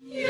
Yeah.